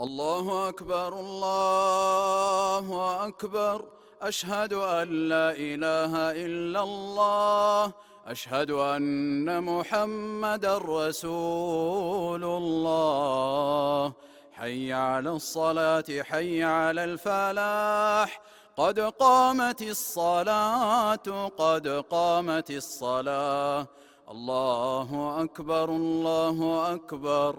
الله أكبر الله أكبر. أشهد أن لا إله إلا الله. أشهد أن محمد رسول الله. حي على الصلاة حي على الفلاح. قد قامت الصلاة قد قامت الصلاة. الله أكبر الله أكبر.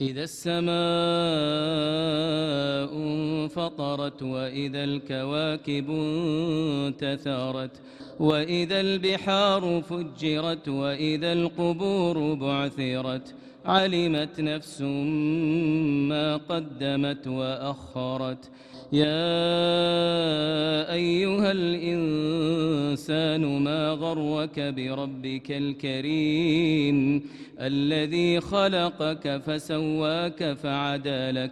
إذا السماء انفطرت وإذا الكواكب انتثرت وإذا البحار فجرت وإذا القبور بعثرت علمت نفس ما قدمت وأخرت يا أيها الإنسان ما غرك بربك الكريم الذي خلقك فسواك فعدلك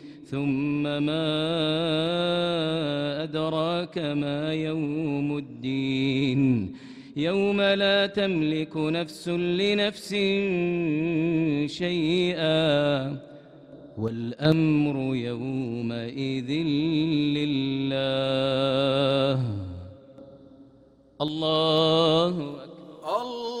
ثم ما أدراك ما يوم الدين. يوم لا تملك نفس لنفس شيئا. والأمر يومئذ لله. الله أكبر. الله